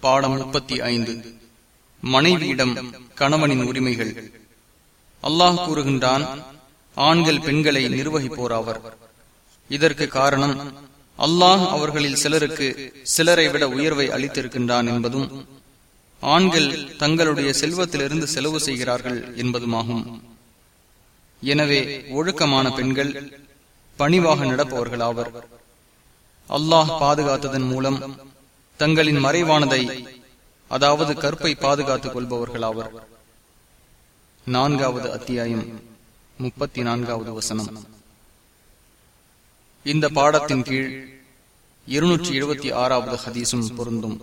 பாடம் முப்பத்தி ஐந்து. மனைவியிடம் கணவனின் உரிமைகள். அல்லாஹ் கூறுகின்றான் ஆண்கள் பெண்களை நிர்வகிப்போர் நிர்வகிப்போராவர். இதற்கு காரணம் அல்லாஹ் அவர்களில் சிலருக்கு சிலரை விட உயர்வை அளித்திருக்கின்றான் என்பதும் ஆண்கள் தங்களுடைய செல்வத்திலிருந்து செலவு செய்கிறார்கள் என்பதுமாகும். எனவே ஒழுக்கமான பெண்கள் பணிவாக நடப்பவர்களாவர். அல்லாஹ் பாதுகாத்ததன் மூலம் தங்களின் மறைவானதை அதாவது கற்பை பாதுகாத்துக் கொள்பவர்களாவர் நான்காவது அத்தியாயம் முப்பத்தி நான்காவது வசனம். இந்த பாடத்தின் கீழ் இருநூற்றி எழுபத்தி ஆறாவது ஹதீஸும் பொருந்தும்.